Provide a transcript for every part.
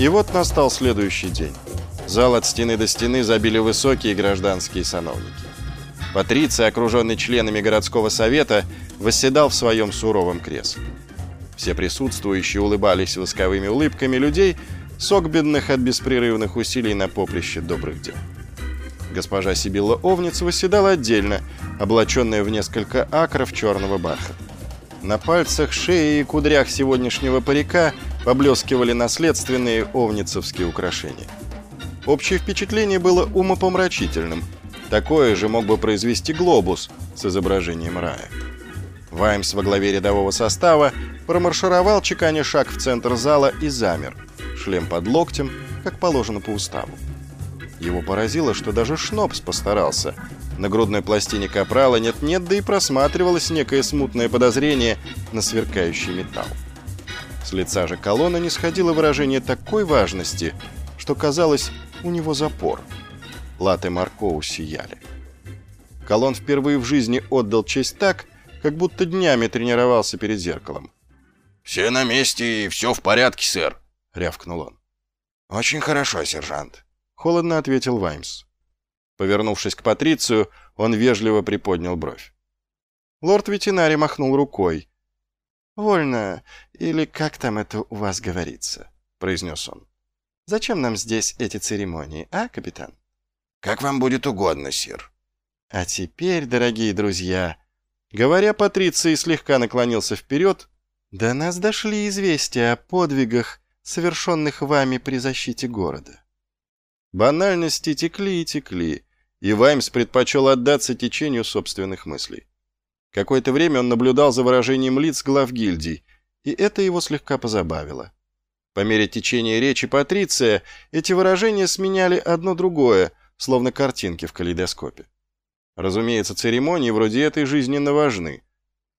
И вот настал следующий день. Зал от стены до стены забили высокие гражданские сановники. Патриций, окруженный членами городского совета, восседал в своем суровом кресле. Все присутствующие улыбались восковыми улыбками людей, согбенных от беспрерывных усилий на поприще добрых дел. Госпожа Сибилла Овниц восседала отдельно, облаченная в несколько акров черного бархата. На пальцах, шее и кудрях сегодняшнего парика поблескивали наследственные овницевские украшения. Общее впечатление было умопомрачительным. Такое же мог бы произвести глобус с изображением рая. Ваймс во главе рядового состава промаршировал, чеканя шаг в центр зала и замер, шлем под локтем, как положено по уставу. Его поразило, что даже Шнопс постарался. На грудной пластине капрала нет-нет, да и просматривалось некое смутное подозрение на сверкающий металл. С лица же колонна не сходило выражение такой важности, что казалось, у него запор. Латы Маркоу сияли. Колон впервые в жизни отдал честь так, как будто днями тренировался перед зеркалом. «Все на месте и все в порядке, сэр», — рявкнул он. «Очень хорошо, сержант», — холодно ответил Ваймс. Повернувшись к Патрицию, он вежливо приподнял бровь. Лорд-ветеринарий махнул рукой. «Вольно, или как там это у вас говорится?» — произнес он. Зачем нам здесь эти церемонии, а, капитан? Как вам будет угодно, сир. А теперь, дорогие друзья, говоря, Патриций слегка наклонился вперед, до нас дошли известия о подвигах, совершенных вами при защите города. Банальности текли и текли, и Ваймс предпочел отдаться течению собственных мыслей. Какое-то время он наблюдал за выражением лиц глав гильдий, и это его слегка позабавило. По мере течения речи Патриция эти выражения сменяли одно другое, словно картинки в калейдоскопе. Разумеется, церемонии вроде этой жизненно важны.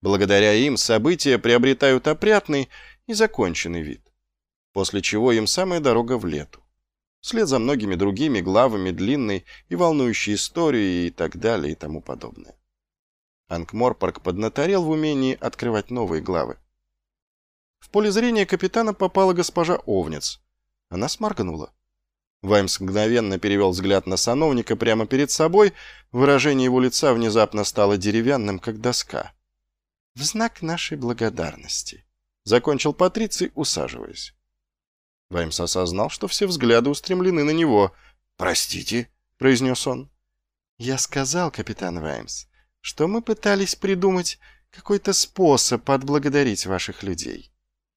Благодаря им события приобретают опрятный и законченный вид. После чего им самая дорога в лету. Вслед за многими другими главами длинной и волнующей истории и так далее и тому подобное. Анкморпорг поднаторел в умении открывать новые главы. В поле зрения капитана попала госпожа Овниц. Она сморгнула. Ваймс мгновенно перевел взгляд на сановника прямо перед собой, выражение его лица внезапно стало деревянным, как доска. «В знак нашей благодарности», — закончил Патриций, усаживаясь. Ваймс осознал, что все взгляды устремлены на него. «Простите», — произнес он. «Я сказал, капитан Ваймс, что мы пытались придумать какой-то способ отблагодарить ваших людей.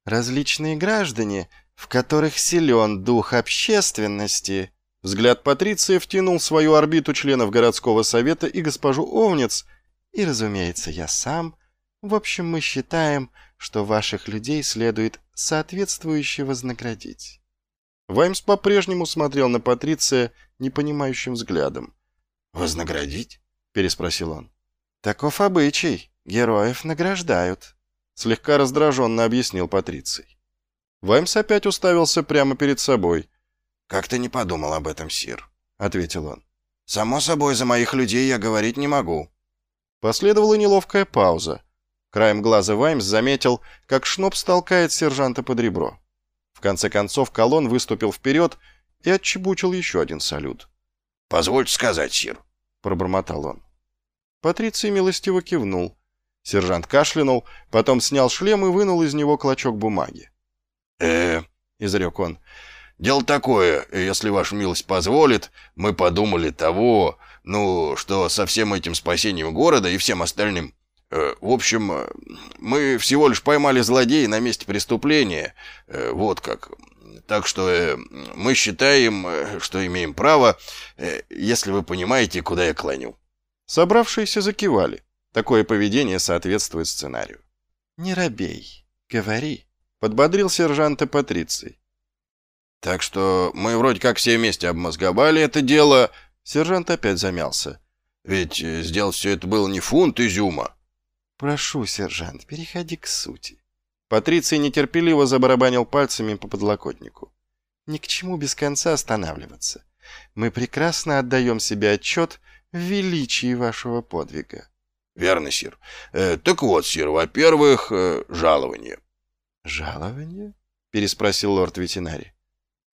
Различные граждане, в которых силен дух общественности. Взгляд Патриция втянул в свою орбиту членов городского совета и госпожу Овнец, и, разумеется, я сам. В общем, мы считаем, что ваших людей следует соответствующе вознаградить. Ваймс по-прежнему смотрел на Патриция непонимающим взглядом. «Вознаградить?» — переспросил он. «Таков обычай. Героев награждают», Слегка раздраженно объяснил Патриций. Ваймс опять уставился прямо перед собой. «Как-то не подумал об этом, Сир», — ответил он. «Само собой, за моих людей я говорить не могу». Последовала неловкая пауза. Краем глаза Ваймс заметил, как Шнопс толкает сержанта под ребро. В конце концов колонн выступил вперед и отчебучил еще один салют. «Позвольте сказать, Сир», — пробормотал он. Патриций милостиво кивнул. Сержант кашлянул, потом снял шлем и вынул из него клочок бумаги. э изрек он, — «дело такое, если ваша милость позволит, мы подумали того, ну, что со всем этим спасением города и всем остальным. Э, в общем, мы всего лишь поймали злодея на месте преступления, э, вот как. Так что э, мы считаем, э, что имеем право, э, если вы понимаете, куда я клоню». Собравшиеся закивали. Такое поведение соответствует сценарию. «Не робей, говори», — подбодрил сержанта Патриций. «Так что мы вроде как все вместе обмозговали это дело...» Сержант опять замялся. «Ведь э, сделать все это было не фунт изюма». «Прошу, сержант, переходи к сути». Патриций нетерпеливо забарабанил пальцами по подлокотнику. «Ни к чему без конца останавливаться. Мы прекрасно отдаем себе отчет в величии вашего подвига. Верно, сир. Э, так вот, сир, во-первых, э, жалование. Жалование? Переспросил лорд ветеринарий.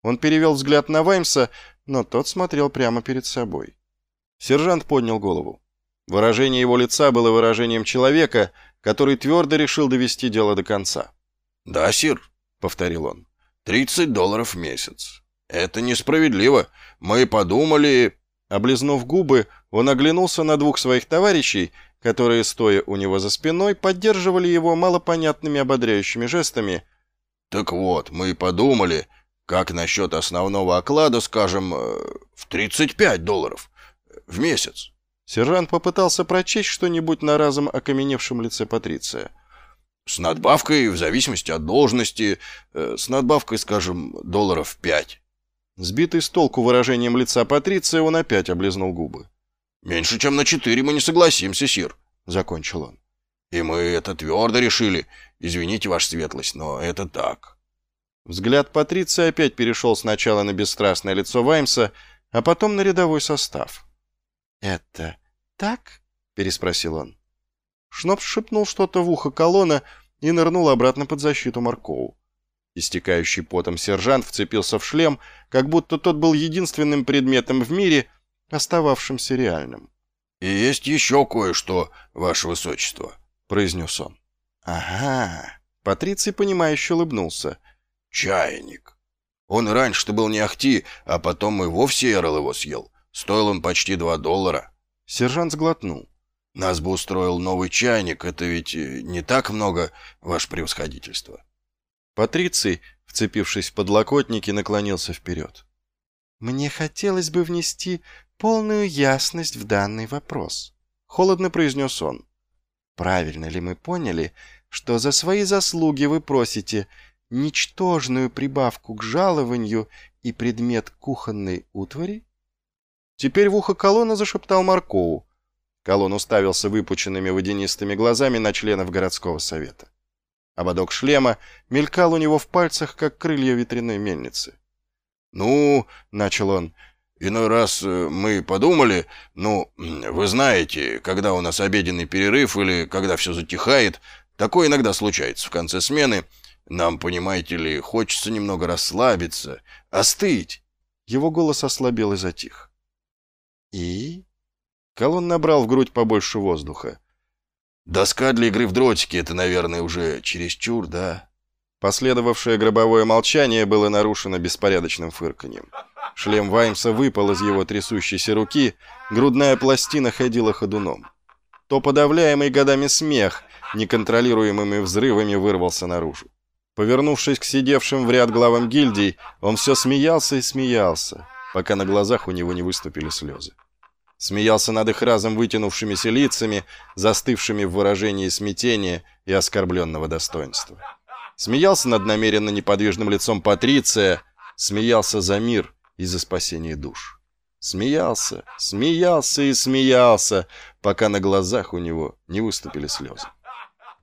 Он перевел взгляд на Ваймса, но тот смотрел прямо перед собой. Сержант поднял голову. Выражение его лица было выражением человека, который твердо решил довести дело до конца. «Да, сир», — повторил он, — «тридцать долларов в месяц. Это несправедливо. Мы подумали...» Облизнув губы, он оглянулся на двух своих товарищей, которые, стоя у него за спиной, поддерживали его малопонятными ободряющими жестами. «Так вот, мы подумали, как насчет основного оклада, скажем, э, в 35 долларов в месяц?» Сержант попытался прочесть что-нибудь на разом окаменевшем лице Патриция. «С надбавкой, в зависимости от должности, э, с надбавкой, скажем, долларов пять». Сбитый с толку выражением лица Патриция, он опять облизнул губы. «Меньше, чем на четыре мы не согласимся, сир», — закончил он. «И мы это твердо решили. Извините, ваша светлость, но это так». Взгляд Патриция опять перешел сначала на бесстрастное лицо Ваймса, а потом на рядовой состав. «Это так?» — переспросил он. Шнопс шепнул что-то в ухо колонна и нырнул обратно под защиту Маркоу. Истекающий потом сержант вцепился в шлем, как будто тот был единственным предметом в мире, остававшимся реальным. «И есть еще кое-что, ваше высочество», — произнес он. «Ага». Патриций, понимающе улыбнулся. «Чайник. Он раньше-то был не ахти, а потом и вовсе Эрл его съел. Стоил он почти два доллара». Сержант сглотнул. «Нас бы устроил новый чайник, это ведь э, не так много, ваше превосходительство». Патриций, вцепившись в подлокотники, наклонился вперед. «Мне хотелось бы внести полную ясность в данный вопрос», — холодно произнес он. «Правильно ли мы поняли, что за свои заслуги вы просите ничтожную прибавку к жалованию и предмет кухонной утвари?» Теперь в ухо колонна зашептал Маркову. Колон уставился выпученными водянистыми глазами на членов городского совета. Ободок шлема мелькал у него в пальцах, как крылья ветряной мельницы. «Ну, — начал он, — иной раз э, мы подумали, ну, вы знаете, когда у нас обеденный перерыв или когда все затихает, такое иногда случается в конце смены, нам, понимаете ли, хочется немного расслабиться, остыть». Его голос ослабел и затих. «И?» Колон набрал в грудь побольше воздуха. «Доска для игры в дротики — это, наверное, уже чересчур, да?» Последовавшее гробовое молчание было нарушено беспорядочным фырканьем. Шлем Ваймса выпал из его трясущейся руки, грудная пластина ходила ходуном. То подавляемый годами смех, неконтролируемыми взрывами вырвался наружу. Повернувшись к сидевшим в ряд главам гильдий, он все смеялся и смеялся, пока на глазах у него не выступили слезы. Смеялся над их разом вытянувшимися лицами, застывшими в выражении смятения и оскорбленного достоинства. Смеялся над намеренно неподвижным лицом Патриция, смеялся за мир и за спасение душ. Смеялся, смеялся и смеялся, пока на глазах у него не выступили слезы.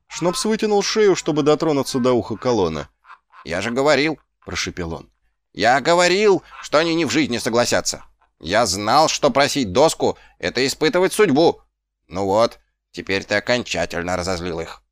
Шнопс вытянул шею, чтобы дотронуться до уха колонна. «Я же говорил», — прошепел он. «Я говорил, что они ни в жизни согласятся. Я знал, что просить доску — это испытывать судьбу. Ну вот, теперь ты окончательно разозлил их».